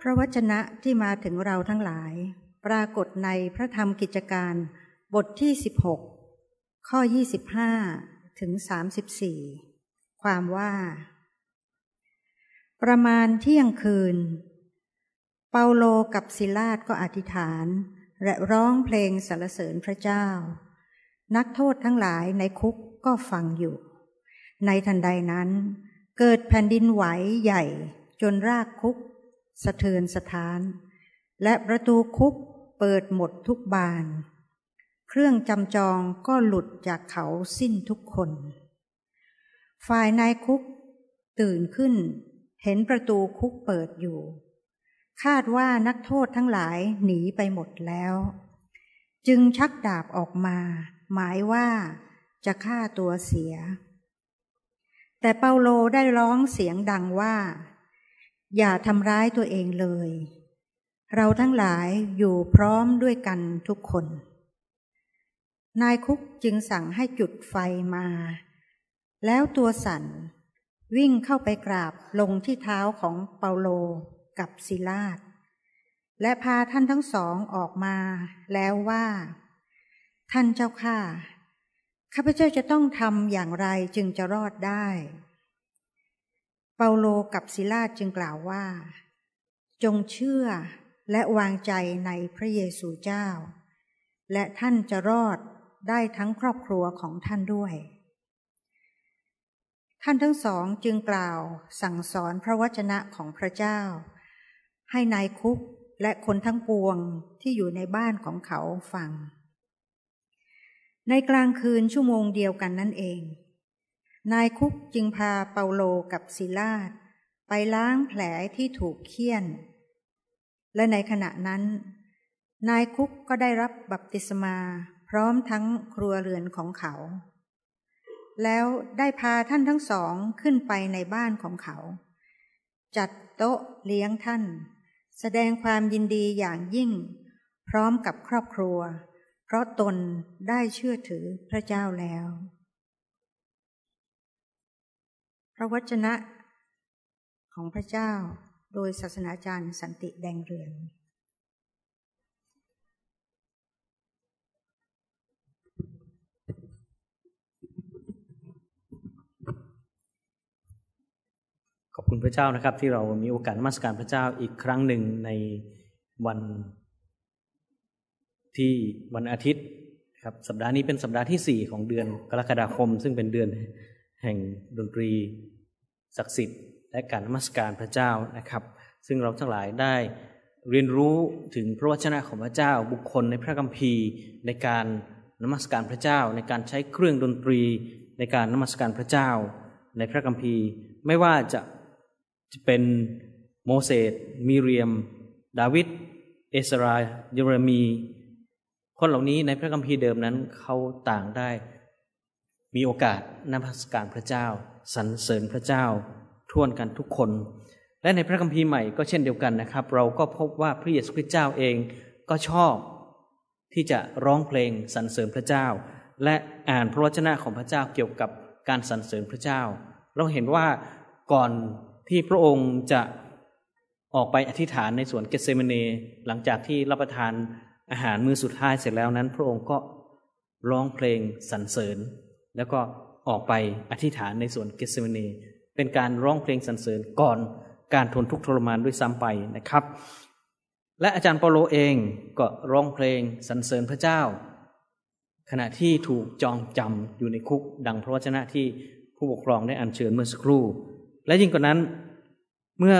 พระวจนะที่มาถึงเราทั้งหลาย ปรากฏในพระธรรมกิจการบทที่ 16 ข้อ 25 ถึง 34 ความว่า ประมาณเที่ยงคืน เปาโลกับซิลาดก็อธิษฐาน และร้องเพลงสรรเสริญพระเจ้า นักโทษทั้งหลายในคุกก็ฟังอยู่ ในทันใดนั้น เกิดแผ่นดินไหวใหญ่จนรากคุก สะเทือนสถาน และประตูคุกเปิดหมดทุกบาน เครื่องจำจองก็หลุดจากเขาสิ้นทุกคน ฝ่ายนายคุกตื่นขึ้น เห็นประตูคุกเปิดอยู่ คาดว่านักโทษทั้งหลายหนีไปหมดแล้ว จึงชักดาบออกมา หมายว่าจะฆ่าตัวเสีย แต่เปาโลได้ร้องเสียงดังว่า อย่าทำร้ายตัวเองเลย เราทั้งหลายอยู่พร้อมด้วยกันทุกคน นายคุกจึงสั่งให้จุดไฟมา แล้วตัวสันวิ่งเข้าไปกราบลงที่เท้าของเปาโลกับศิลาดและพาท่านทั้งสองออกมา แล้วว่า ท่านเจ้าข้าข้าพเจ้าจะต้องทำอย่างไรจึงจะรอดได้ เปาโลกับศิลาจึงกล่าวว่า จงเชื่อและวางใจในพระเยซูเจ้า และท่านจะรอดได้ทั้งครอบครัวของท่านด้วย ท่านทั้งสองจึงกล่าวสั่งสอนพระวจนะของพระเจ้า ให้นายคุกและคนทั้งปวงที่อยู่ในบ้านของเขาฟัง ในกลางคืนชั่วโมงเดียวกันนั่นเอง นายคุกจึงพาเปาโลกับซิลาดไปล้างแผลที่ถูกเคี่ยน และในขณะนั้น นายคุกก็ได้รับบัพติศมาพร้อมทั้งครัวเรือนของเขา แล้วได้พาท่านทั้งสองขึ้นไปในบ้านของเขา จัดโต๊ะเลี้ยงท่าน แสดงความยินดีอย่างยิ่ง พร้อมกับครอบครัว เพราะตนได้เชื่อถือพระเจ้าแล้ว ระวจนะของพระเจ้าโดยศาสนาจารย์สันติแดงเรือง ขอบคุณพระเจ้านะครับ ที่เรามีโอกาสมาสการพระเจ้าอีกครั้งหนึ่งในวันที่วันอาทิตย์ครับสัปดาห์นี้เป็นสัปดาห์ที่สี่ของเดือนกรกฎาคม ซึ่งเป็นเดือนแห่งดนตรี ศักดิ์สิทธิ์ และการนมัสการพระเจ้านะครับ ซึ่งเราทั้งหลายได้เรียนรู้ถึงพระวจนะของพระเจ้าบุคคลในพระคัมภีร์ ในการนมัสการพระเจ้า ในการใช้เครื่องดนตรี ในการนมัสการพระเจ้า ในพระคัมภีร์ ไม่ว่าจะจะเป็นโมเสสมิเรียม ดาวิดเอสราเยเรมี คนเหล่านี้ในพระคัมภีร์เดิมนั้นเขาต่างได้ มีโอกาสนมัสการพระเจ้าสรรเสริญพระเจ้าท่วนกันทุกคน และในพระคัมภีร์ใหม่ก็เช่นเดียวกันนะครับ เราก็พบว่าพระเยซูคริสต์เจ้าเองก็ชอบที่จะร้องเพลงสรรเสริญพระเจ้า และอ่านพระวจนะของพระเจ้าเกี่ยวกับการสรรเสริญพระเจ้า เราเห็นว่าก่อนที่พระองค์จะออกไปอธิษฐานในสวนเกทเสมนีหลังจากที่รับประทานอาหารมื้อสุดท้ายเสร็จแล้วนั้น พระองค์ก็ร้องเพลงสรรเสริญ แล้วก็ออกไปอธิษฐานในสวนเกทเสมนีเป็นการร้องเพลงสรรเสริญก่อนการทนทุกข์ทรมานด้วยซ้ำไปนะครับ และอาจารย์เปโลเองก็ร้องเพลงสรรเสริญพระเจ้า ขณะที่ถูกจองจำอยู่ในคุกดังพระวจนะที่ผู้ปกครองได้อัญเชิญเมื่อสักครู่ และยิ่งกว่านั้นเมื่อ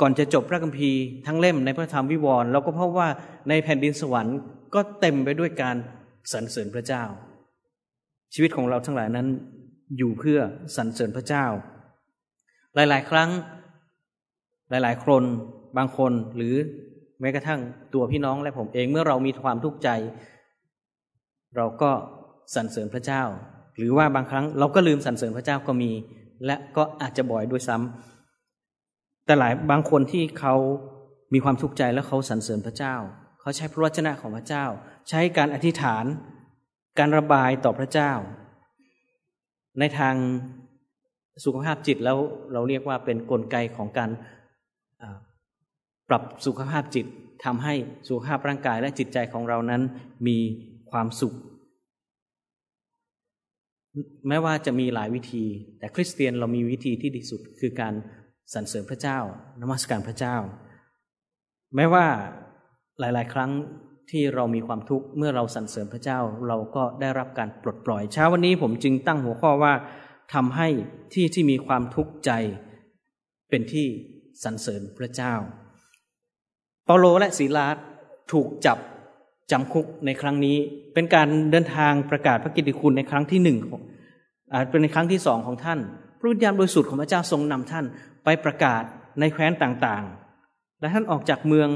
ก่อนจะจบพระคัมภีร์ทั้งเล่มในพระธรรมวิวรณ์เราก็พบว่าในแผ่นดินสวรรค์ก็เต็มไปด้วยการสรรเสริญพระเจ้า ชีวิตของเราทั้งหลายนั้นอยู่เพื่อสรรเสริญพระเจ้า หลาย ๆ ครั้ง หลาย ๆ คนบางคนหรือแม้กระทั่งตัวพี่น้องและผมเองเมื่อเรามีความทุกข์ใจ เราก็สรรเสริญพระเจ้า หรือว่าบางครั้งเราก็ลืมสรรเสริญพระเจ้าก็มี และก็อาจจะบ่อยด้วยซ้ำแต่หลายบางคนที่เขามีความทุกข์ใจแล้วเขาสรรเสริญพระเจ้า เขาใช้พระวจนะของพระเจ้า ใช้การอธิษฐาน การระบายต่อพระเจ้า ในทางสุขภาพจิตแล้วเราเรียกว่าเป็นนกลไกของการปรับสุขภาพจิตทำให้สุขภาพร่างกายและจิตใจของเรานั้นมีความสุข แม้ว่าจะมีหลายวิธี แต่คริสเตียนเรามีวิธีที่ดีสุดคือการสรรเสริญพระเจ้านมัสการพระเจ้า แม้ว่าหลาย ๆ ครั้ง ที่เรามีความทุกข์เมื่อเราสรรเสริญพระเจ้าเราก็ได้รับการปลดปล่อย เช้าวันนี้ผมจึงตั้งหัวข้อว่าทำให้ที่ที่มีความทุกข์ใจ เป็นที่สรรเสริญพระเจ้า เปาโลและศีลาสถูกจับจำคุกในครั้งนี้ เป็นการเดินทางประกาศพระกิตติคุณในครั้งที่หนึ่งอาจเป็นในครั้งที่สองของท่าน พระวิญญาณบริสุทธิ์ของพระเจ้าทรงนำท่านไปประกาศในแคว้นต่างๆ และท่านออกจากเมือง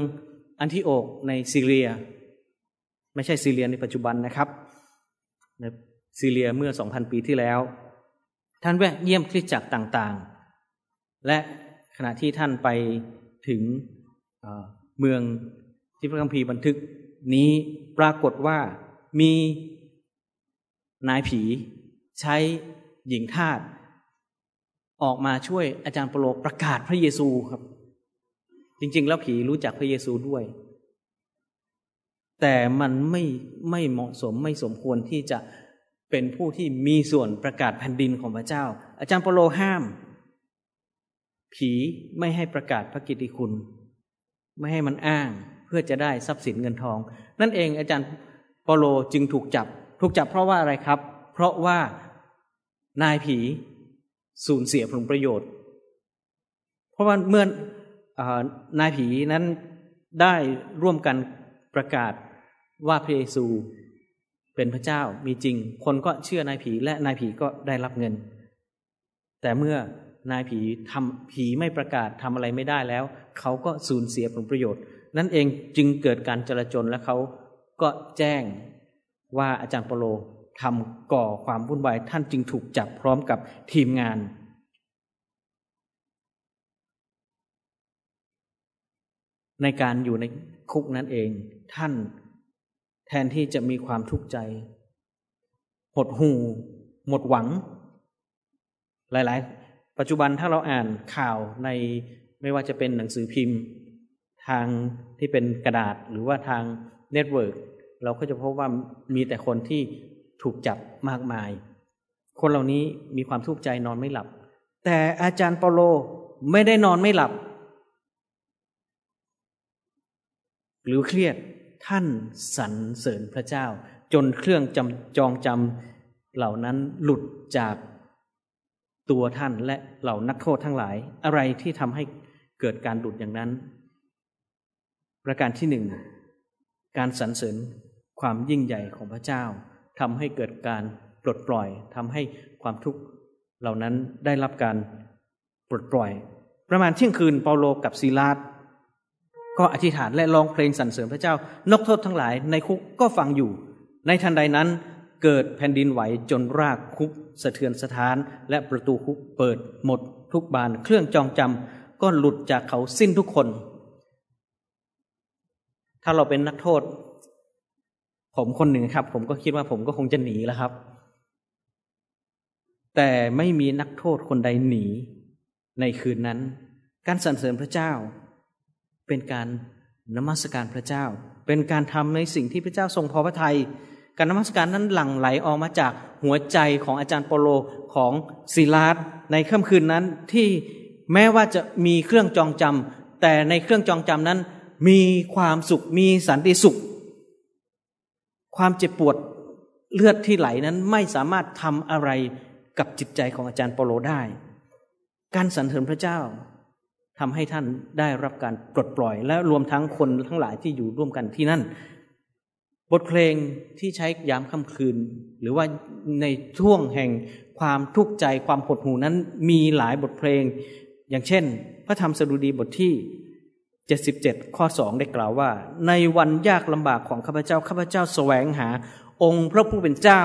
อันทิโอกในซีเรีย ไม่ใช่ซีเรียในปัจจุบันนะครับในซีเรียเมื่อสองพันปีที่แล้ว ท่านแวะเยี่ยมคริสตจักรต่างๆ และขณะที่ท่านไปถึงเมืองที่พระคัมภีร์บันทึกนี้ปรากฏว่ามีนายผีใช้หญิงทาสออกมาช่วยอาจารย์เปโลประกาศพระเยซูครับ จริง ๆ แล้วผีรู้จักพระเยซูด้วย แต่มันไม่ไม่เหมาะสมไม่สมควรที่จะเป็นผู้ที่มีส่วนประกาศแผ่นดินของพระเจ้า อาจารย์เปโลห้าม ผีไม่ให้ประกาศพระกิตติคุณ ไม่ให้มันอ้างเพื่อจะได้ทรัพย์สินเงินทอง นั่นเองอาจารย์เปโลจึงถูกจับ ถูกจับเพราะว่าอะไรครับ เพราะว่านายผีสูญเสียผลประโยชน์ เพราะว่าเมื่อนายผีนั้นได้ร่วมกันประกาศ ว่าพระเยซูเป็นพระเจ้ามีจริง คนก็เชื่อนายผีและนายผีก็ได้รับเงิน แต่เมื่อนายผีทำผีไม่ประกาศทำอะไรไม่ได้แล้ว เขาก็สูญเสียผลประโยชน์ นั่นเองจึงเกิดการจลาจลและเขาก็แจ้งว่าอาจารย์เปโลทำก่อความวุ่นวายท่านจึงถูกจับพร้อมกับทีมงาน ในการอยู่ในคุกนั้นเองท่าน แทนที่จะมีความทุกข์ใจ หดหูหมดหวัง หลาย ๆ ปัจจุบันถ้าเราอ่านข่าวในไม่ว่าจะเป็นหนังสือพิมพ์ ทางที่เป็นกระดาษหรือว่าทางnetwork เราก็จะพบว่ามีแต่คนที่ถูกจับมากมาย คนเหล่านี้มีความทุกข์ใจนอนไม่หลับ แต่อาจารย์เปาโลไม่ได้นอนไม่หลับ หรือเครียด ท่านสรรเสริญพระเจ้า จนเครื่องจำจองจำเหล่านั้นหลุดจากตัวท่านและเหล่านักโทษทั้งหลาย อะไรที่ทำให้เกิดการดุดอย่างนั้น ประการที่หนึ่งการสรรเสริญความยิ่งใหญ่ของพระเจ้าทำให้เกิดการปลดปล่อยทำให้ความทุกข์เหล่านั้นได้รับการปลดปล่อย ประมาณเที่ยงคืนเปาโลกับซีลาส ก็อธิษฐานและร้องเพลงสรรเสริญพระเจ้า นกโทษทั้งหลายในคุกก็ฟังอยู่ ในทันใดนั้นเกิดแผ่นดินไหวจนรากคุกสะเทือนสถาน และประตูคุกเปิดหมดทุกบานเครื่องจองจำก็หลุดจากเขาสิ้นทุกคน ถ้าเราเป็นนักโทษ ผมคนหนึ่งครับ ผมก็คิดว่าผมก็คงจะหนีแล้วครับ แต่ไม่มีนักโทษคนใดหนีในคืนนั้น การสรรเสริญพระเจ้า เป็นการนมัสการพระเจ้า เป็นการทำในสิ่งที่พระเจ้าทรงพอพระทยัยการนมัสการนั้นหลั่งไหลออกมาจากหัวใจของอาจารย์โปโลของศิลาสในค่ำคืนนั้นที่แม้ว่าจะมีเครื่องจองจำแต่ในเครื่องจองจำนั้น มีความสุขมีสันติสุข ความเจ็บปวดเลือดที่ไหลนั้นไม่สามารถทำอะไรกับจิตใจของอาจารย์โปโลได้ การสรรเสริญพระเจ้า ทำให้ท่านได้รับการปลดปล่อย และรวมทั้งคนทั้งหลายที่อยู่ร่วมกันที่นั่น บทเพลงที่ใช้ยามค่ำคืน หรือว่าในช่วงแห่งความทุกข์ใจความหดหูนั้นมีหลายบทเพลง อย่างเช่น พระธรรมสดุดีบทที่ 77 ข้อสองได้กล่าวว่า ในวันยากลำบากของข้าพเจ้าข้าพเจ้าแสวงหา องค์พระผู้เป็นเจ้า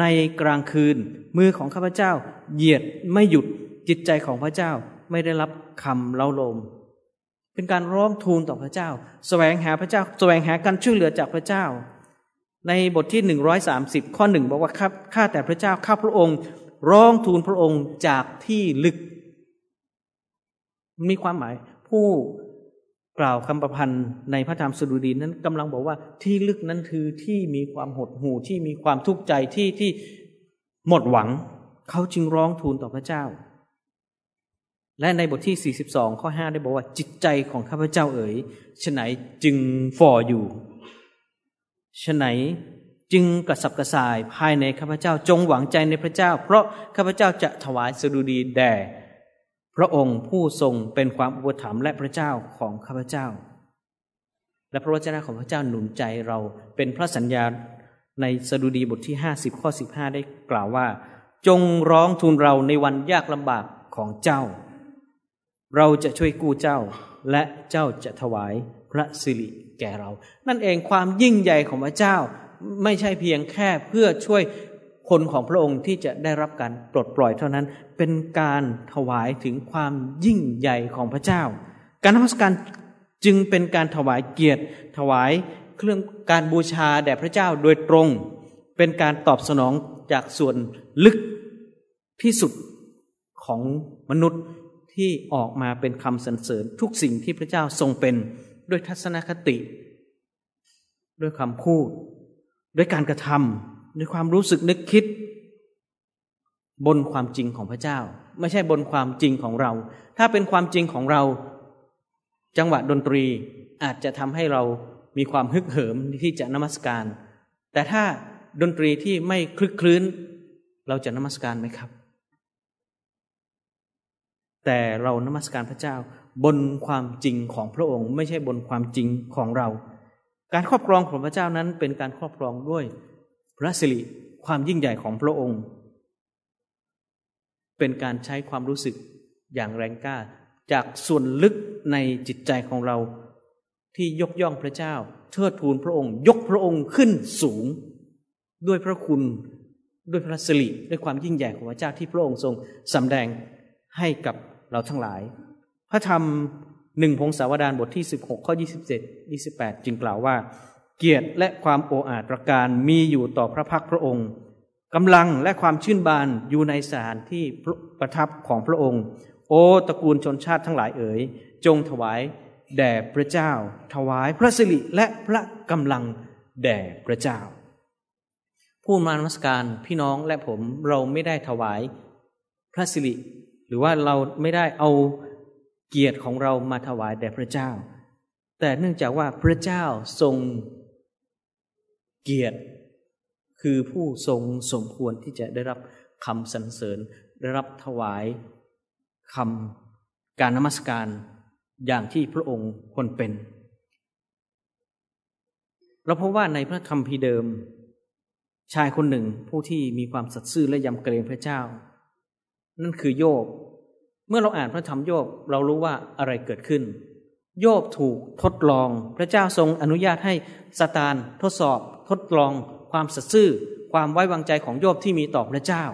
ในกลางคืน มือของข้าพเจ้า เหยียดไม่หยุดจิตใจของพระเจ้า ไม่ได้รับคำเล่าลม เป็นการร้องทูลต่อพระเจ้าแสวงหาพระเจ้าแสวงหาการช่วยเหลือจากพระเจ้า ในบทที่หนึ่งร้อยสามสิบข้อหนึ่งบอกว่าครับข้าแต่พระเจ้าข้าพระองค์ ร้องทูลพระองค์จากที่ลึก มีความหมายผู้กล่าวคำประพันธ์ในพระธรรมสดุดีนั้นกำลังบอกว่าที่ลึกนั้นคือที่มีความหดหู่ที่มีความทุกข์ใจที่ที่หมดหวัง เขาจึงร้องทูลต่อพระเจ้า และในบทที่ 42 ข้อ 5 ได้บอกว่าจิตใจของข้าพเจ้าเอ๋ยฉไหนจึงฝ่ออยู่ฉไหนจึงกระสับกระส่ายภายในข้าพเจ้าจงหวังใจในพระเจ้า เพราะข้าพเจ้าจะถวายสดุดีแด่พระองค์ผู้ทรงเป็นความอุปถัมภ์และพระเจ้าของข้าพเจ้า และพระวจนะของพระเจ้าหนุนใจเราเป็นพระสัญญาในสดุดีบทที่ 50 ข้อ 15 ได้กล่าวว่า จงร้องทูลเราในวันยากลำบากของเจ้า เราจะช่วยกู้เจ้าและเจ้าจะถวายพระสิริแก่เรา นั่นเองความยิ่งใหญ่ของพระเจ้าไม่ใช่เพียงแค่เพื่อช่วยคนของพระองค์ที่จะได้รับการปลดปล่อยเท่านั้น เป็นการถวายถึงความยิ่งใหญ่ของพระเจ้า การนมัสการจึงเป็นการถวายเกียรติ ถวายเครื่องการบูชาแด่พระเจ้าโดยตรง เป็นการตอบสนองจากส่วนลึกที่สุดของมนุษย์ ที่ออกมาเป็นคำสรรเสริญทุกสิ่งที่พระเจ้าทรงเป็นด้วยทัศนคติ ด้วยคำพูด ด้วยการกระทำด้วยความรู้สึกนึกคิด บนความจริงของพระเจ้า ไม่ใช่บนความจริงของเรา ถ้าเป็นความจริงของเรา จังหวะดนตรีอาจจะทำให้เรามีความฮึกเหิมที่จะนมัสการ แต่ถ้าดนตรีที่ไม่คลึกคลื้น เราจะนมัสการไหมครับ แต่เรานมัสการพระเจ้าบนความจริงของพระองค์ ไม่ใช่บนความจริงของเรา การครอบครองของพระเจ้านั้นเป็นการครอบครองด้วยพระสิริความยิ่งใหญ่ของพระองค์ เป็นการใช้ความรู้สึกอย่างแรงกล้า จากส่วนลึกในจิตใจของเรา ที่ยกย่องพระเจ้า เทิดทูนพระองค์ ยกพระองค์ขึ้นสูง ด้วยพระคุณด้วยพระสิริด้วยความยิ่งใหญ่ของพระเจ้าที่พระองค์ทรงสำแดงให้กับ เราทั้งหลาย พระธรรมหนึ่งพงศาวดารบทที่ 16 ข้อ 27 28 จึงกล่าวว่า เกียรติและความโออาจประการมีอยู่ต่อพระพักพระองค์กำลังและความชื่นบานอยู่ในสถานที่ประทับของพระองค์ โอตระกูลชนชาติทั้งหลายเอ๋ย จงถวายแด่พระเจ้า ถวายพระสิริและพระกำลังแด่พระเจ้า ผู้มานมัสการพี่น้องและผมเราไม่ได้ถวายพระสิริ หรือว่าเราไม่ได้เอาเกียรติของเรามาถวายแด่พระเจ้า แต่เนื่องจากว่าพระเจ้าทรงเกียรติ คือผู้ทรงสมควรที่จะได้รับคำสรรเสริญได้รับถวายคำการนมัสการอย่างที่พระองค์ควรเป็น เราพบว่าในพระคัมภีร์เดิม ชายคนหนึ่งผู้ที่มีความสัตย์ซื่อและยำเกรงพระเจ้า นั่นคือโยบ เมื่อเราอ่านพระธรรมโยบเรารู้ว่าอะไรเกิดขึ้น โยบถูกทดลอง พระเจ้าทรงอนุญาตให้ซาตานทดสอบ ทดลอง ความสัตย์ซื่อ ความไว้วางใจของโยบที่มีต่อพระเจ้า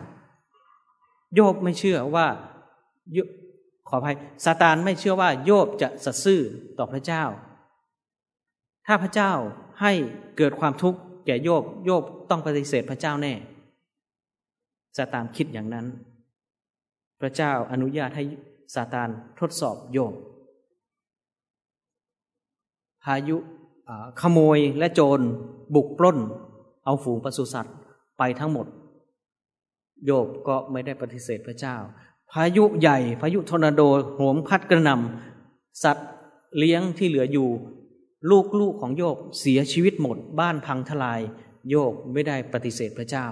โยบไม่เชื่อว่าขออภัยซาตานไม่เชื่อว่าโยบจะสัตย์ซื่อต่อพระเจ้า ถ้าพระเจ้าให้เกิดความทุกข์แก่โยบ โยบต้องปฏิเสธพระเจ้าแน่ซาตานคิดอย่างนั้น พระเจ้าอนุญาตให้ซาตานทดสอบโยม พายุขโมยและโจรบุกปล้น เอาฝูงปศุสัตว์ไปทั้งหมด โยบก็ไม่ได้ปฏิเสธพระเจ้า พายุใหญ่ พายุทอร์นาโดโหมพัดกระหน่ำสัตว์เลี้ยงที่เหลืออยู่ ลูกลูกของโยบเสียชีวิตหมด บ้านพังทลาย โยบไม่ได้ปฏิเสธพระเจ้า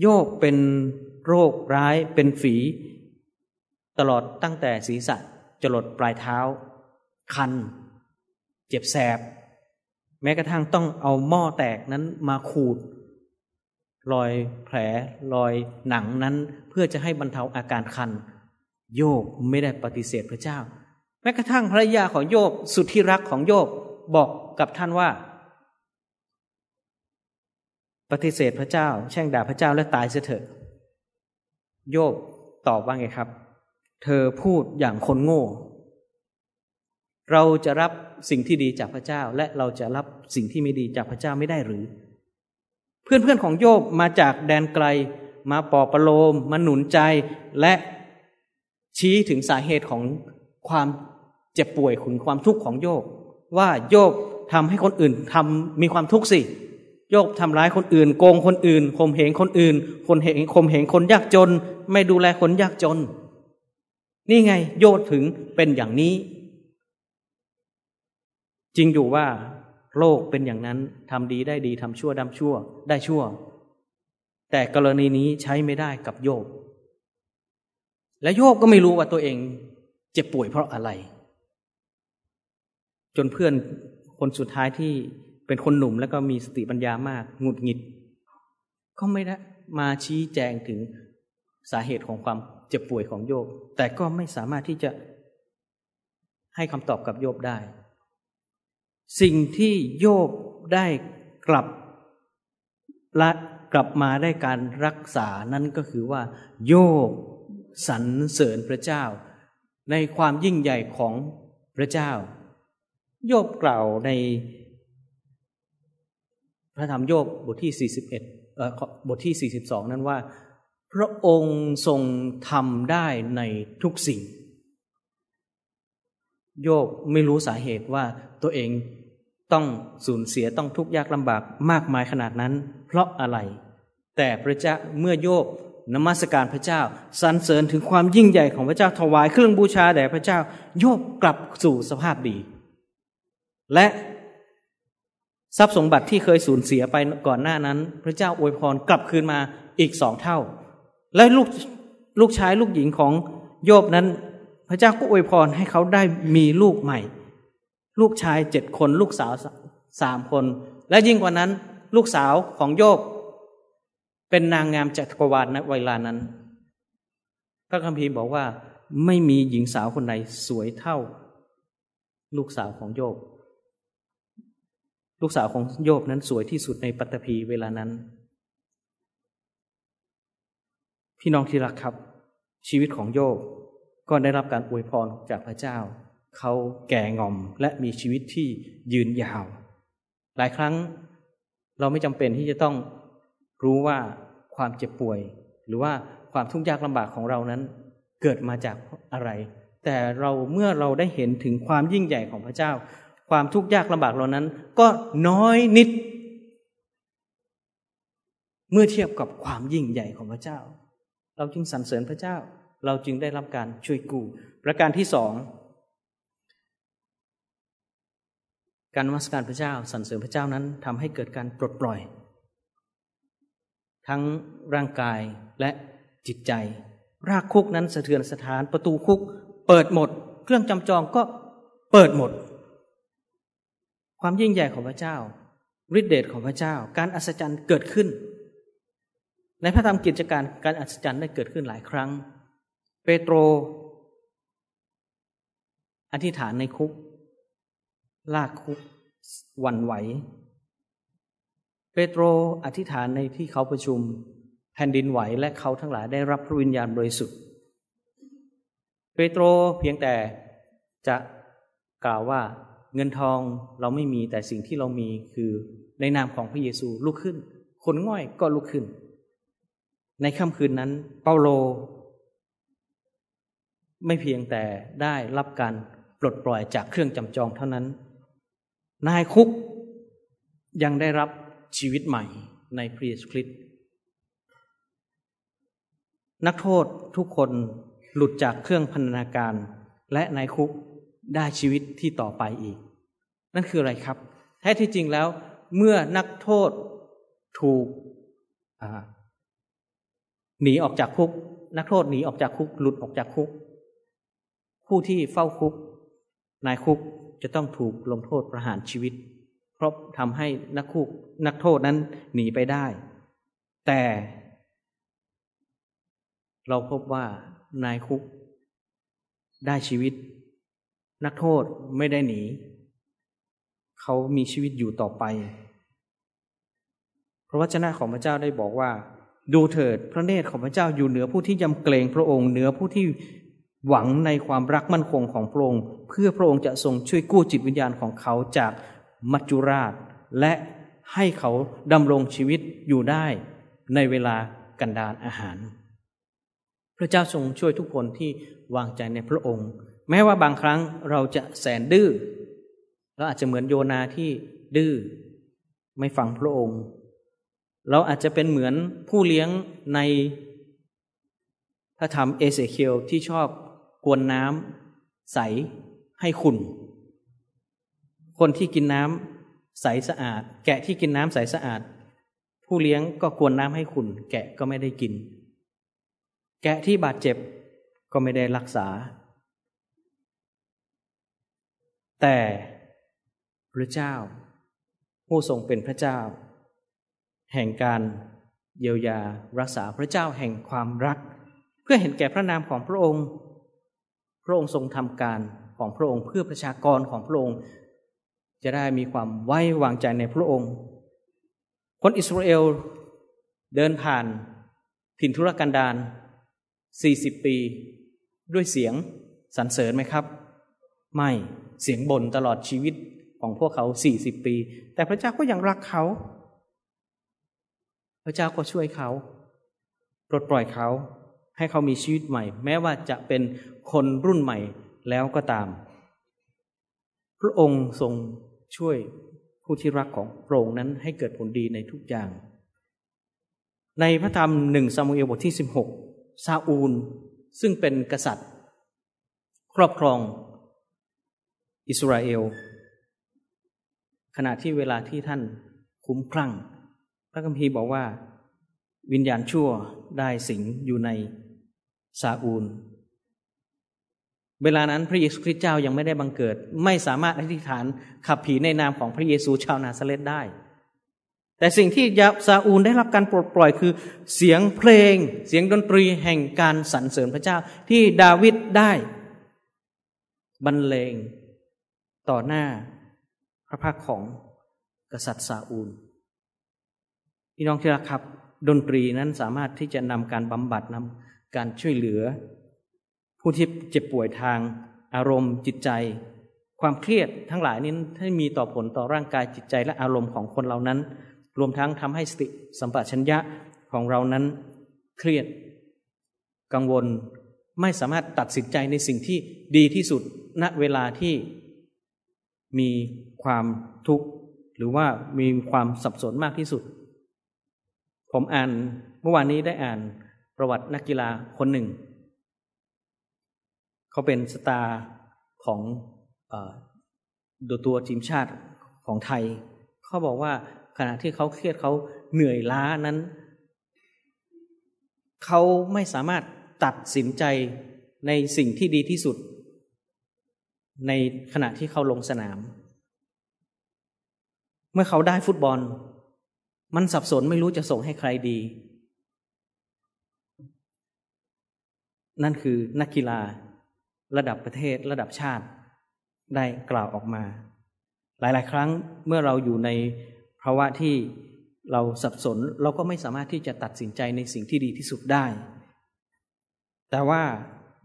โยบเป็น โรคร้ายเป็นฝี ตลอดตั้งแต่ศีรษะจรดปลายเท้า คัน เจ็บแสบ แม้กระทั่งต้องเอาหม้อแตกนั้นมาขูด รอยแผล รอยหนังนั้นเพื่อจะให้บรรเทาอาการคัน โยบไม่ได้ปฏิเสธพระเจ้า แม้กระทั่งภรรยาของโยบสุดที่รักของโยบบอกกับท่านว่า ปฏิเสธพระเจ้า แช่งด่าพระเจ้าและตายเสียเถอะ โยบตอบว่าไงครับ เธอพูดอย่างคนโง่ เราจะรับสิ่งที่ดีจากพระเจ้า และเราจะรับสิ่งที่ไม่ดีจากพระเจ้าไม่ได้หรือ เพื่อนๆของโยบมาจากแดนไกล มาปอบประโลมมาหนุนใจและชี้ถึงสาเหตุของความเจ็บป่วยขุนความทุกข์ของโยบว่าโยบทำให้คนอื่นทำมีความทุกข์สิ โยบทำร้ายคนอื่น โกงคนอื่นข่มเหงคนอื่นคนเหงข่มเหงคนยากจน ไม่ดูแลคนยากจน นี่ไง โยบถึงเป็นอย่างนี้ จริงอยู่ว่า โลกเป็นอย่างนั้นทำดีได้ดีทำชั่วดำชั่ว ได้ชั่ว แต่กรณีนี้ใช้ไม่ได้กับโยบและโยบก็ไม่รู้ว่าตัวเองเจ็บป่วยเพราะอะไร จนเพื่อนคนสุดท้ายที่ เป็นคนหนุ่มแล้วก็มีสติปัญญามากหงุดหงิด ก็ไม่ได้มาชี้แจงถึงสาเหตุของความเจ็บป่วยของโยบแต่ก็ไม่สามารถที่จะให้คำตอบกับโยบได้ สิ่งที่โยบได้กลับละกลับมาได้การรักษานั้นก็คือว่า โยบสรรเสริญพระเจ้า ในความยิ่งใหญ่ของพระเจ้า โยบกล่าวใน พระธรรมโยบบทที่ 41เอ่อบทที่ 42 นั้นว่า พระองค์ทรงทำได้ในทุกสิ่ง โยบไม่รู้สาเหตุว่าตัวเองต้องสูญเสียต้องทุกข์ยากลำบากมากมายขนาดนั้น เพราะอะไร แต่พระเจ้าเมื่อโยบนมัสการพระเจ้าสรรเสริญถึงความยิ่งใหญ่ของพระเจ้าถวายเครื่องบูชาแด่พระเจ้า โยบกลับสู่สภาพดี และ ทรัพย์สมบัติที่เคยสูญเสียไปก่อนหน้านั้น พระเจ้าอวยพรกลับคืนมาอีกสองเท่า และลูกลูกชายลูกหญิงของโยบนั้น พระเจ้าก็อวยพรให้เขาได้มีลูกใหม่ ลูกชายเจ็ดคน ลูกสาวสามคน และยิ่งกว่านั้น ลูกสาวของโยบเป็นนางงามจักรวาลในเวลานั้น พระคัมภีร์บอกว่าไม่มีหญิงสาวคนไหนสวยเท่า ลูกสาวของโยบ ลูกสาวของโยบนั้นสวยที่สุดในปัตตภีเวลานั้น พี่น้องที่รักครับ ชีวิตของโยบก็ได้รับการอวยพรจากพระเจ้า เขาแก่งอมและมีชีวิตที่ยืนยาว หลายครั้งเราไม่จำเป็นที่จะต้องรู้ว่าความเจ็บป่วย หรือว่าความทุกข์ยากลำบากของเรานั้น เกิดมาจากอะไร แต่เราเมื่อเราได้เห็นถึงความยิ่งใหญ่ของพระเจ้า ความทุกข์ยากลำบากเหล่านั้น ก็น้อยนิด เมื่อเทียบกับความยิ่งใหญ่ของพระเจ้า เราจึงสรรเสริญพระเจ้า เราจึงได้รับการช่วยกู้ประการที่สองการมัสการพระเจ้าสรรเสริญพระเจ้านั้นทำให้เกิดการปลดปล่อย ทั้งร่างกายและจิตใจ รากคุกนั้นสะเทือนสถานประตูคุก เปิดหมด เครื่องจำจองก็เปิดหมด ความยิ่งใหญ่ของพระเจ้าฤทธิเดชของพระเจ้า การอัศจรรย์เกิดขึ้น ในพระธรรมกิจการการอัศจรรย์ได้เกิดขึ้นหลายครั้ง เปโตร อธิษฐานในคุก ลากคุกวันไหว เปโตรอธิษฐานในที่เขาประชุมแผ่นดินไหวและเขาทั้งหลายได้รับพระวิญญาณบริสุทธิ์ เปโตรเพียงแต่จะกล่าวว่า เงินทองเราไม่มีแต่สิ่งที่เรามีคือในนามของพระเยซูลุกขึ้น คนง่อยก็ลุกขึ้น ในค่ำคืนนั้น เปาโล ไม่เพียงแต่ได้รับการปลดปล่อยจากเครื่องจำจองเท่านั้น นายคุกยังได้รับชีวิตใหม่ในพระเยซูคริสต์นักโทษทุกคนหลุดจากเครื่องพันธนาการ และในคุกได้ชีวิตที่ต่อไปอีก นั่นคืออะไรครับ แท้ที่จริงแล้ว เมื่อนักโทษถูกหนีออกจากคุก นักโทษหนีออกจากคุก หลุดออกจากคุก ผู้ที่เฝ้าคุก นายคุกจะต้องถูกลงโทษประหารชีวิต เพราะทำให้นักคุกนักโทษนั้นหนีไปได้ แต่ เราพบว่านายคุกได้ชีวิต นักโทษไม่ได้หนี เขามีชีวิตอยู่ต่อไป พระวจนะของพระเจ้าได้บอกว่า ดูเถิดพระเนตรของพระเจ้าอยู่เหนือผู้ที่ยำเกรงพระองค์เหนือผู้ที่หวังในความรักมั่นคงของพระองค์ เพื่อพระองค์จะทรงช่วยกู้จิตวิญญาณของเขาจากมัจจุราช และให้เขาดำรงชีวิตอยู่ได้ในเวลากันดานอาหาร พระเจ้าทรงช่วยทุกคนที่วางใจในพระองค์ แม้ว่าบางครั้งเราจะแสนดื้อ เราอาจจะเหมือนโยนาที่ดื้อไม่ฟังพระองค์ เราอาจจะเป็นเหมือนผู้เลี้ยงในพระธรรมเอเสเคียวที่ชอบกวนน้ำใสให้ขุนคนที่กินน้ำใสสะอาด แกะที่กินน้ำใสสะอาด ผู้เลี้ยงก็กวนน้ำให้ขุนแกะก็ไม่ได้กิน แกะที่บาดเจ็บก็ไม่ได้รักษา แต่ พระเจ้า ผู้ทรงเป็นพระเจ้า แห่งการเยียวยารักษาพระเจ้าแห่งความรัก เพื่อเห็นแก่พระนามของพระองค์ พระองค์ทรงทำการของพระองค์เพื่อประชากรของพระองค์ จะได้มีความไว้วางใจในพระองค์ คนอิสราเอลเดินผ่านถิ่นทุรกันดาร40 ปี ด้วยเสียงสรรเสริญไหมครับ ไม่เสียงบ่นตลอดชีวิต ของพวกเขา40ปี แต่พระเจ้าก็ยังรักเขา พระเจ้าก็ช่วยเขาปลดปล่อยเขา ให้เขามีชีวิตใหม่ แม้ว่าจะเป็นคนรุ่นใหม่แล้วก็ตาม พระองค์ทรงช่วยผู้ที่รักของพระองค์นั้นให้เกิดผลดีในทุกอย่าง ในพระธรรมหนึ่งซามูเอลบทที่16ซาอูล ซึ่งเป็นกษัตริย์ ครอบครองอิสราเอล ขณะที่เวลาที่ท่านคุ้มคลั่ง พระคัมภีร์บอกว่า วิญญาณชั่วได้สิงอยู่ในซาอูล เวลานั้นพระเยซูคริสต์เจ้ายังไม่ได้บังเกิด ไม่สามารถอธิษฐานขับผีในนามของพระเยซูชาวนาซาเลตได้ แต่สิ่งที่ยาซาอูลได้รับการปลดปล่อยคือ เสียงเพลง เสียงดนตรีแห่งการสรรเสริญพระเจ้าที่ดาวิดได้บรรเลงต่อหน้า พระพักของกษัตริย์ซาอูล พี่น้องที่รักครับ ดนตรีนั้นสามารถที่จะนำการบำบัดนำการช่วยเหลือ ผู้ที่เจ็บป่วยทางอารมณ์จิตใจ ความเครียดทั้งหลายนี้ให้มีต่อผลต่อร่างกายจิตใจและอารมณ์ของคนเรานั้น รวมทั้งทำให้สติสัมปชัญญะของเรานั้นเครียด กังวลไม่สามารถตัดสินใจในสิ่งที่ดีที่สุดณเวลาที่มี ความทุกข์หรือว่ามีความสับสนมากที่สุด ผมอ่านเมื่อวานนี้ได้อ่านประวัตินักกีฬาคนหนึ่ง เขาเป็นสตาร์ของดูตัวทีมชาติของไทย เขาบอกว่าขณะที่เขาเครียดเขาเหนื่อยล้านั้น เขาไม่สามารถตัดสินใจในสิ่งที่ดีที่สุด ในขณะที่เขาลงสนาม เมื่อเขาได้ฟุตบอล มันสับสนไม่รู้จะส่งให้ใครดี นั่นคือนักกีฬาระดับประเทศระดับชาติได้กล่าวออกมา หลาย ๆ ครั้งเมื่อเราอยู่ในภาวะที่เราสับสนเราก็ไม่สามารถที่จะตัดสินใจในสิ่งที่ดีที่สุดได้ แต่ว่า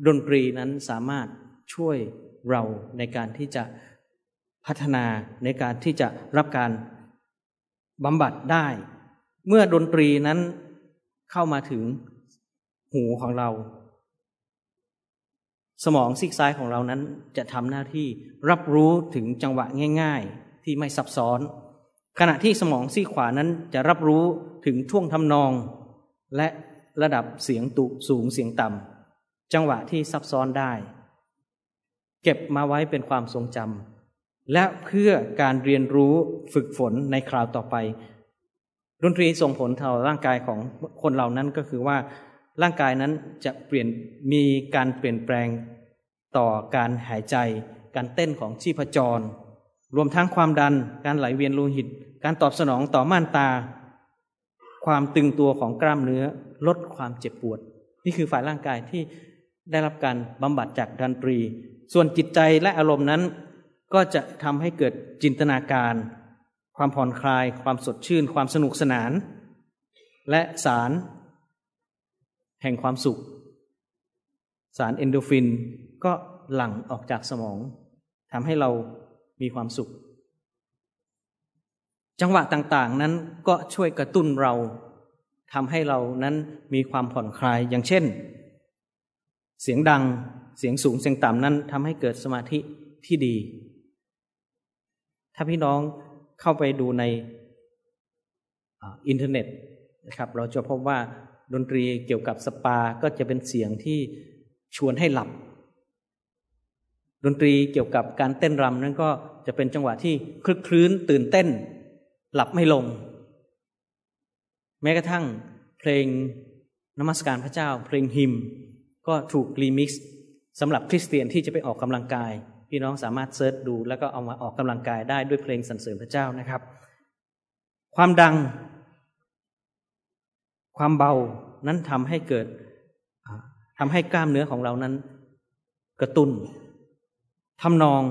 ดนตรีนั้นสามารถช่วยเราในการที่จะ พัฒนาในการที่จะรับการบำบัดได้ เมื่อดนตรีนั้นเข้ามาถึงหูของเรา สมองซีกซ้ายของเรานั้นจะทำหน้าที่รับรู้ถึงจังหวะง่าย ๆ ที่ไม่ซับซ้อน ขณะที่สมองซีกขวานั้นจะรับรู้ถึงท่วงทำนอง และระดับเสียงตุสูงเสียงต่ำจังหวะที่ซับซ้อนได้ เก็บมาไว้เป็นความทรงจำ และเพื่อการเรียนรู้ฝึกฝนในคราวต่อไป ดนตรีส่งผลต่อร่างกายของคนเหล่านั้นก็คือว่าร่างกายนั้นจะเปลี่ยนมีการเปลี่ยนแปลงต่อการหายใจ การเต้นของชีพจร รวมทั้งความดันการไหลเวียนโลหิต การตอบสนองต่อม่านตา ความตึงตัวของกล้ามเนื้อลดความเจ็บปวด นี่คือฝ่ายร่างกายที่ได้รับการบำบัดจากดนตรี ส่วนจิตใจและอารมณ์นั้น ก็จะทำให้เกิดจินตนาการ ความผ่อนคลาย ความสดชื่น ความสนุกสนาน และสาร แห่งความสุข สารเอนโดฟินก็หลั่งออกจากสมองทำให้เรามีความสุข จังหวะต่างๆนั้นก็ช่วยกระตุ้นเราทำให้เรานั้นมีความผ่อนคลายอย่างเช่น เสียงดังเสียงสูงเสียงต่ำนั้นทำให้เกิดสมาธิที่ดี ถ้าพี่น้องเข้าไปดูในอินเทอร์เน็ตนะครับ เราจะพบว่าดนตรีเกี่ยวกับสปาก็จะเป็นเสียงที่ชวนให้หลับ ดนตรีเกี่ยวกับการเต้นรำนั้นก็จะเป็นจังหวะที่ครึกครื้นตื่นเต้น หลับไม่ลง แม้กระทั่งเพลงนมัสการพระเจ้า เพลง hymn ก็ถูกรีมิกซ์สำหรับคริสเตียนที่จะไปออกกำลังกาย พี่น้องสามารถเซิร์ชดู แล้วก็เอามาออกกำลังกายได้ด้วยเพลงสรรเสริญพระเจ้านะครับ ความดัง ความเบานั้นทำให้เกิดทำให้กล้ามเนื้อของเรานั้น กระตุน้นทำนอง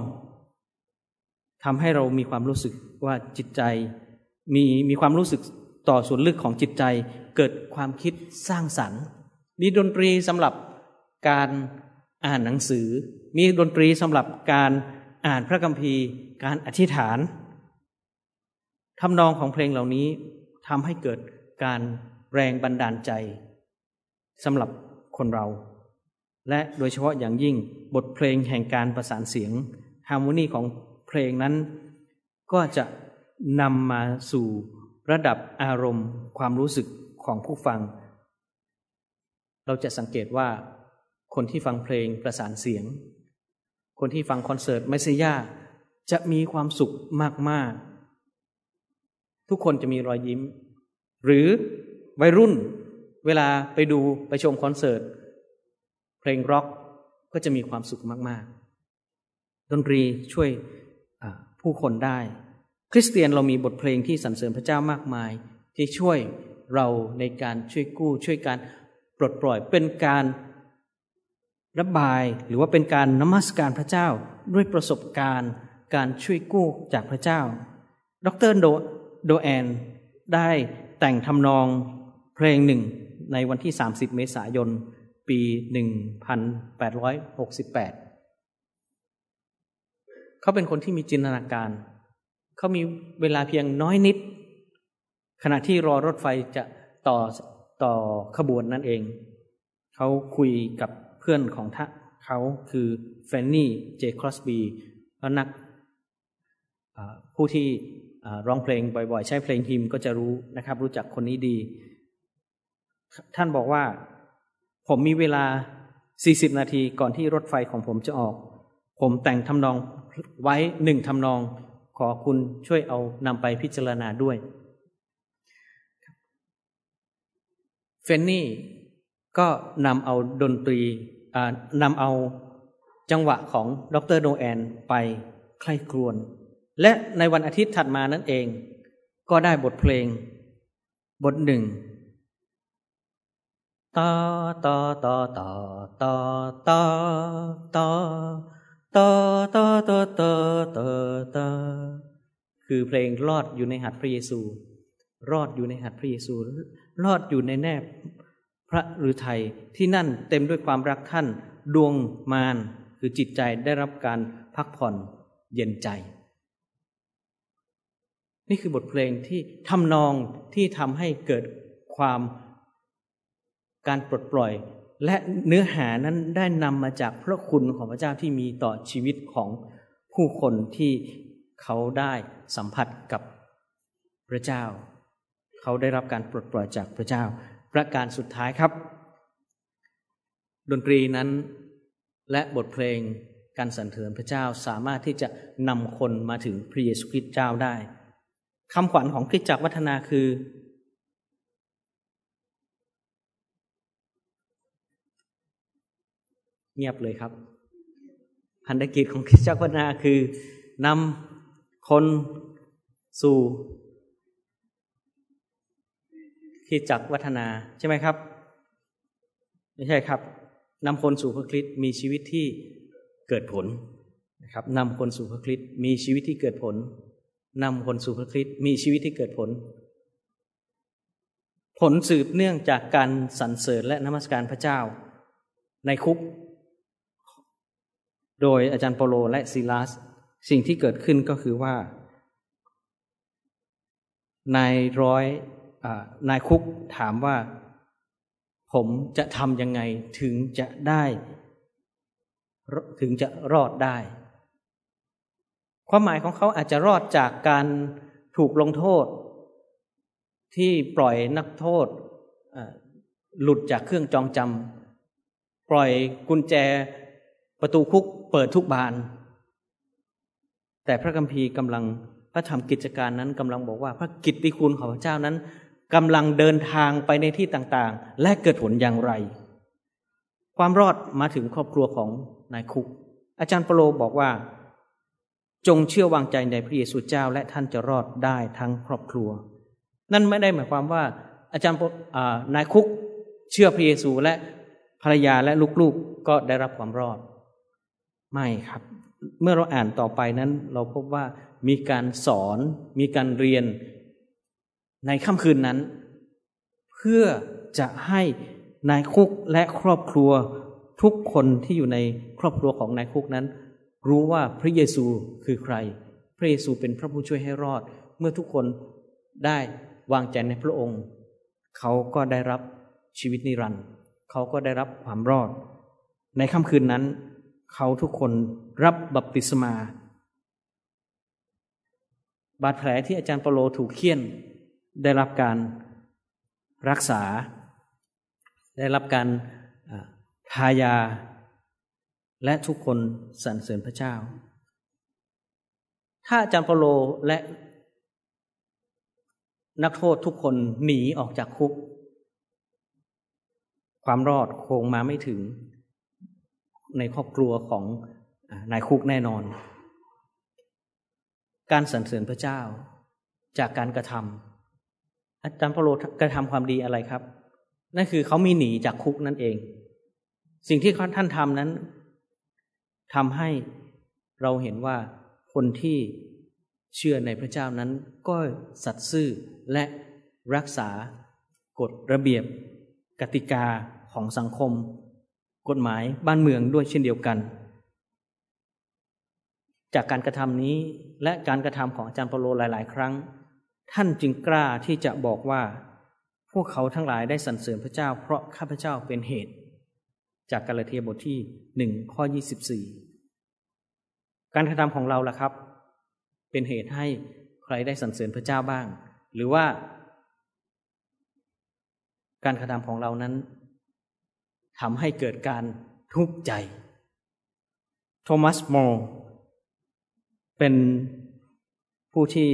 ทำให้เรามีความรู้สึกว่าจิตใจ มีมีความรู้สึกต่อส่วนลึกของจิตใจ เกิดความคิดสร้างสรรค์ มีดนตรีสำหรับการ อ่านหนังสือ มีดนตรีสำหรับการอ่านพระคัมภีร์ การอธิษฐานทำนองของเพลงเหล่านี้ทำให้เกิดการแรงบันดาลใจสำหรับคนเรา และโดยเฉพาะอย่างยิ่งบทเพลงแห่งการประสานเสียงฮาร์โมนีของเพลงนั้น ก็จะนำมาสู่ระดับอารมณ์ ความรู้สึกของผู้ฟัง เราจะสังเกตว่า คนที่ฟังเพลงประสานเสียง คนที่ฟังคอนเสิร์ตไมเซียาจะมีความสุขมาก ๆ ทุกคนจะมีรอยยิ้ม หรือวัยรุ่นเวลาไปดูไปชมคอนเสิร์ต เพลงร็อกก็จะมีความสุขมาก ๆ ดนตรีช่วยผู้คนได้ คริสเตียนเรามีบทเพลงที่สรรเสริญพระเจ้ามากมาย ที่ช่วยเราในการช่วยกู้ ช่วยการปลดปล่อยเป็นการ ระบายหรือว่าเป็นการนมัสการพระเจ้าด้วยประสบการณ์ การช่วยกู้จากพระเจ้า ดรโดโดแอน ได้แต่งทำนองเพลงหนึ่งในวันที่ 30 เมษายน ปี 1868 เขาเป็นคนที่มีจินตนาการ เขามีเวลาเพียงน้อยนิด ขณะที่รอรถไฟจะต่อต่อขบวนนั่นเอง เขาคุยกับ เพื่อนของท่าเขาคือแฟนนี่เจครอสบีแล้วนักผู้ที่ร้องเพลงบ่อยๆ ใช้เพลงฮิมก็จะรู้นะครับ รู้จักคนนี้ดี ท่านบอกว่า ผมมีเวลา 40 นาทีก่อนที่รถไฟของผมจะออก ผมแต่งทำนองไว้หนึ่งทำนอง ขอคุณช่วยเอานำไปพิจารณาด้วย เฟนนี่ ก็นำเอาดนตรีนำเอาจังหวะของดรโนแอนไปใคร่ครวญและในวันอาทิตย์ถัดมานั่นเอง ก็ได้บทเพลง บทหนึ่งต่อต่อต่อต่อต่อต่อต่อต่อต่อต่อต่อต่อตอคือเพลงรอดอยู่ในหัตถ์พระเยซู รอดอยู่ในหัตถ์พระเยซู รอดอยู่ในแนบ พระฤทัยที่นั่นเต็มด้วยความรักท่าน ดวงมารคือจิตใจได้รับการพักผ่อนเย็นใจ นี่คือบทเพลงที่ทำนองที่ทำให้เกิดความการปลดปล่อย และเนื้อหานั้นได้นำมาจากพระคุณของพระเจ้าที่มีต่อชีวิตของผู้คนที่เขาได้สัมผัสกับพระเจ้า เขาได้รับการปลดปล่อยจากพระเจ้า ประการสุดท้ายครับ ดนตรีนั้นและบทเพลงการสรรเสริญพระเจ้าสามารถที่จะนำคนมาถึงพระเยซูคริสต์เจ้าได้คำขวัญของคริสตจักรวัฒนาคือ เงียบเลยครับพันธกิจของคริสตจักรวัฒนาคือนำคนสู่ คริสตจักวัฒนาใช่ไหมครับ ไม่ใช่ครับนำคนสู่พระคริสต์มีชีวิตที่เกิดผลนะครับนำคนสู่พระคริสต์มีชีวิตที่เกิดผลนำคนสู่พระคริสต์มีชีวิตที่เกิดผล ผลสืบเนื่องจากการสรรเสริญและนมัสการพระเจ้า ในคุก โดยอาจารย์เปโลและซิลาส สิ่งที่เกิดขึ้นก็คือว่า นายร้อย นายคุกถามว่า ผมจะทำยังไงถึงจะได้ ถึงจะรอดได้ ความหมายของเขาอาจจะรอดจากการถูกลงโทษ ที่ปล่อยนักโทษหลุดจากเครื่องจองจำปล่อยกุญแจประตูคุกเปิดทุกบาน แต่พระคัมภีร์กำลังพระธรรมกิจการนั้นกำลังบอกว่า พระกิตติคุณของพระเจ้านั้น กำลังเดินทางไปในที่ต่างๆ และเกิดผลอย่างไร ความรอดมาถึงครอบครัวของนายคุก อาจารย์ปโลบอกว่า จงเชื่อวางใจในพระเยซูเจ้า และท่านจะรอดได้ทั้งครอบครัว นั่นไม่ได้หมายความว่า อาจารย์นายคุก เชื่อพระเยซูและภรรยาและลูกๆก็ได้รับความรอด ไม่ครับ เมื่อเราอ่านต่อไปนั้น เราพบว่ามีการสอน มีการเรียน ในค่ำคืนนั้น เพื่อจะให้นายคุกและครอบครัวทุกคนที่อยู่ในครอบครัวของนายคุกนั้น รู้ว่าพระเยซูคือใคร พระเยซูเป็นพระผู้ช่วยให้รอด เมื่อทุกคนได้วางใจในพระองค์ เขาก็ได้รับชีวิตนิรันดร์เขาก็ได้รับความรอด ในค่ำคืนนั้น เขาทุกคนรับบัพติศมา บาดแผลที่อาจารย์เปโลถูกเคี่ยน ได้รับการรักษา ได้รับการทายา และทุกคนสรรเสริญพระเจ้า ถ้าอาจารย์เปโลและนักโทษทุกคนหนีออกจากคุก ความรอดคงมาไม่ถึง ในครอบครัวของนายคุกแน่นอน การสรรเสริญพระเจ้าจากการกระทำ อาจารย์เปโลกระทำความดีอะไรครับ นั่นคือเขามีหนีจากคุกนั่นเอง สิ่งที่ท่านทำนั้นทำให้เราเห็นว่าคนที่เชื่อในพระเจ้านั้น ก็สัตย์ซื่อและรักษากฎระเบียบกติกาของสังคม กฎหมายบ้านเมืองด้วยเช่นเดียวกัน จากการกระทำนี้และการกระทำของอาจารย์เปโลหลาย ๆ ครั้ง ท่านจึงกล้าที่จะบอกว่า พวกเขาทั้งหลายได้สรรเสริญพระเจ้า เพราะข้าพเจ้าเป็นเหตุ จากกาลาเทียบทที่หนึ่งข้อยี่สิบสี่การกระทำของเราล่ะครับ เป็นเหตุให้ใครได้สรรเสริญพระเจ้าบ้าง หรือว่า การกระทำของเรานั้นทำให้เกิดการทุกข์ใจโทมัสโมเป็นผู้ที่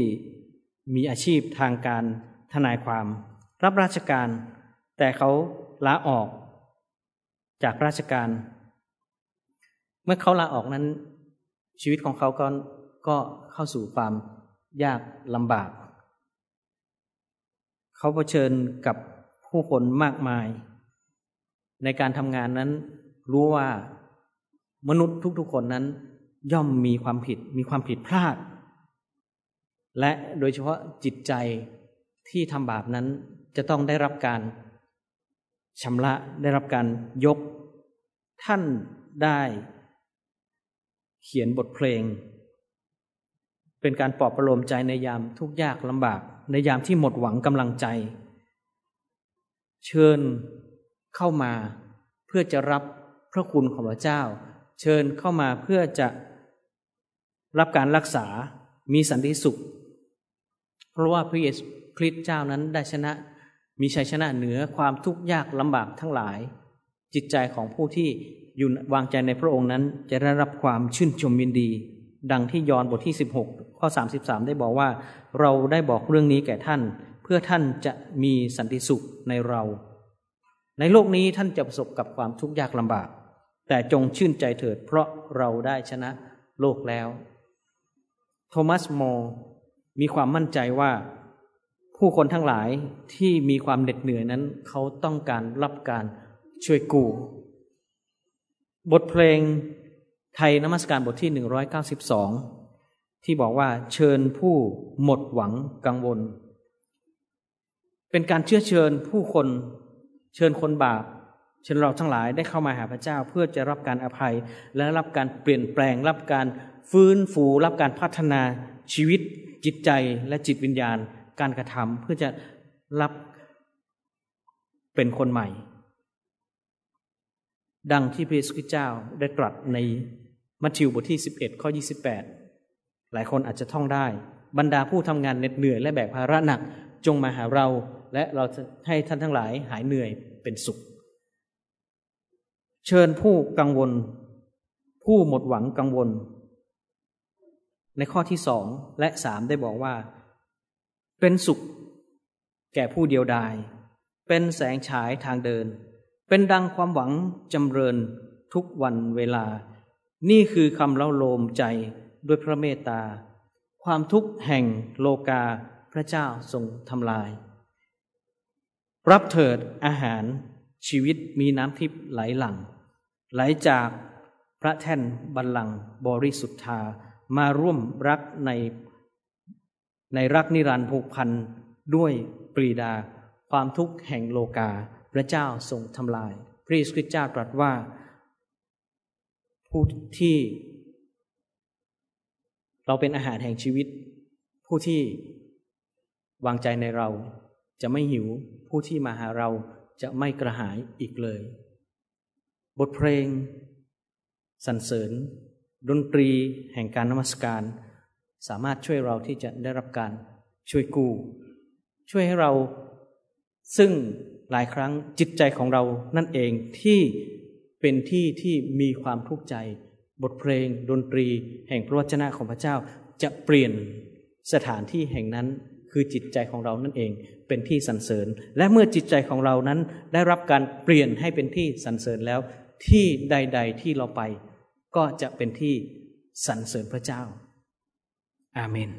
มีอาชีพทางการทนายความ รับราชการ แต่เขาลาออก จากราชการ เมื่อเขาลาออกนั้น ชีวิตของเขาก็ก็เข้าสู่ความยากลำบาก เขาเผชิญกับผู้คนมากมาย ในการทำงานนั้นรู้ว่ามนุษย์ทุกๆคนนั้น ย่อมมีความผิดมีความผิดพลาด และโดยเฉพาะจิตใจที่ทำบาปนั้นจะต้องได้รับการชำระได้รับการยก ท่านได้เขียนบทเพลง เป็นการปลอบประโลมใจในยามทุกยากลำบาก ในยามที่หมดหวังกำลังใจ เชิญเข้ามาเพื่อจะรับพระคุณของพระเจ้า เชิญเข้ามาเพื่อจะรับการรักษามีสันติสุข เพราะว่าพระเยซูคริสต์เจ้านั้นได้ชนะ มีชัยชนะเหนือความทุกข์ยากลำบากทั้งหลาย จิตใจของผู้ที่อยู่วางใจในพระองค์นั้น จะได้รับความชื่นชมยินดี ดังที่ยอห์นบทที่ 16 ข้อ 33 ได้บอกว่า เราได้บอกเรื่องนี้แก่ท่าน เพื่อท่านจะมีสันติสุขในเรา ในโลกนี้ท่านจะประสบกับความทุกข์ยากลำบาก แต่จงชื่นใจเถิด เพราะเราได้ชนะโลกแล้ว โทมัสโม มีความมั่นใจว่าผู้คนทั้งหลายที่มีความเหน็ดเหนื่อยนั้น เขาต้องการรับการช่วยกู้บทเพลงไทยนมัสการบทที่หนึ่งร้อยเก้าสิบสองที่บอกว่าเชิญผู้หมดหวังกังวล เป็นการเชื่อเชิญผู้คน เชิญคนบาป เชิญเราทั้งหลายได้เข้ามาหาพระเจ้าเพื่อจะรับการอภัย และรับการเปลี่ยนแปลง รับการฟื้นฟู รับการพัฒนาชีวิต จิตใจและจิตวิญญาณ การกระทำเพื่อจะรับเป็นคนใหม่ ดังที่พระเยซูคริสต์เจ้าได้ตรัสในมัทธิวบทที่ 11 ข้อ 28 หลายคนอาจจะท่องได้ บรรดาผู้ทำงานเหน็ดเหนื่อยและแบกภาระหนักจงมาหาเรา และเราจะให้ท่านทั้งหลายหายเหนื่อยเป็นสุข เชิญผู้กังวล ผู้หมดหวังกังวล ในข้อที่สองและสามได้บอกว่า เป็นสุข แก่ผู้เดียวดาย เป็นแสงฉายทางเดิน เป็นดังความหวังจำเริญทุกวันเวลา นี่คือคำเล่าโลมใจด้วยพระเมตตา ความทุกข์แห่งโลกาพระเจ้าทรงทำลาย รับเถิดอาหารชีวิตมีน้ำทิพย์ไหลหลัง ไหลจากพระแท่นบัลลังก์บริสุทธามาร่วมรักในในรักนิรันดร์ผูกพันด้วยปรีดา ความทุกข์แห่งโลกา พระเจ้าทรงทำลาย พระเยซูคริสต์เจ้าตรัสว่า ผู้ที่ เราเป็นอาหารแห่งชีวิต ผู้ที่วางใจในเราจะไม่หิว ผู้ที่มาหาเราจะไม่กระหายอีกเลย บทเพลงสรรเสริญ ดนตรีแห่งการนมัสการ สามารถช่วยเราที่จะได้รับการช่วยกู้ ช่วยให้เราซึ่งหลายครั้งจิตใจของเรานั่นเองที่เป็นที่ที่มีความทุกข์ใจ บทเพลง ดนตรีแห่งพระวจนะของพระเจ้าจะเปลี่ยนสถานที่แห่งนั้นคือจิตใจของเรานั่นเองเป็นที่สรรเสริญ และเมื่อจิตใจของเรานั้นได้รับการเปลี่ยนให้เป็นที่สรรเสริญแล้ว ที่ใด ๆ ที่เราไป ก็จะเป็นที่สรรเสริญพระเจ้า อาเมน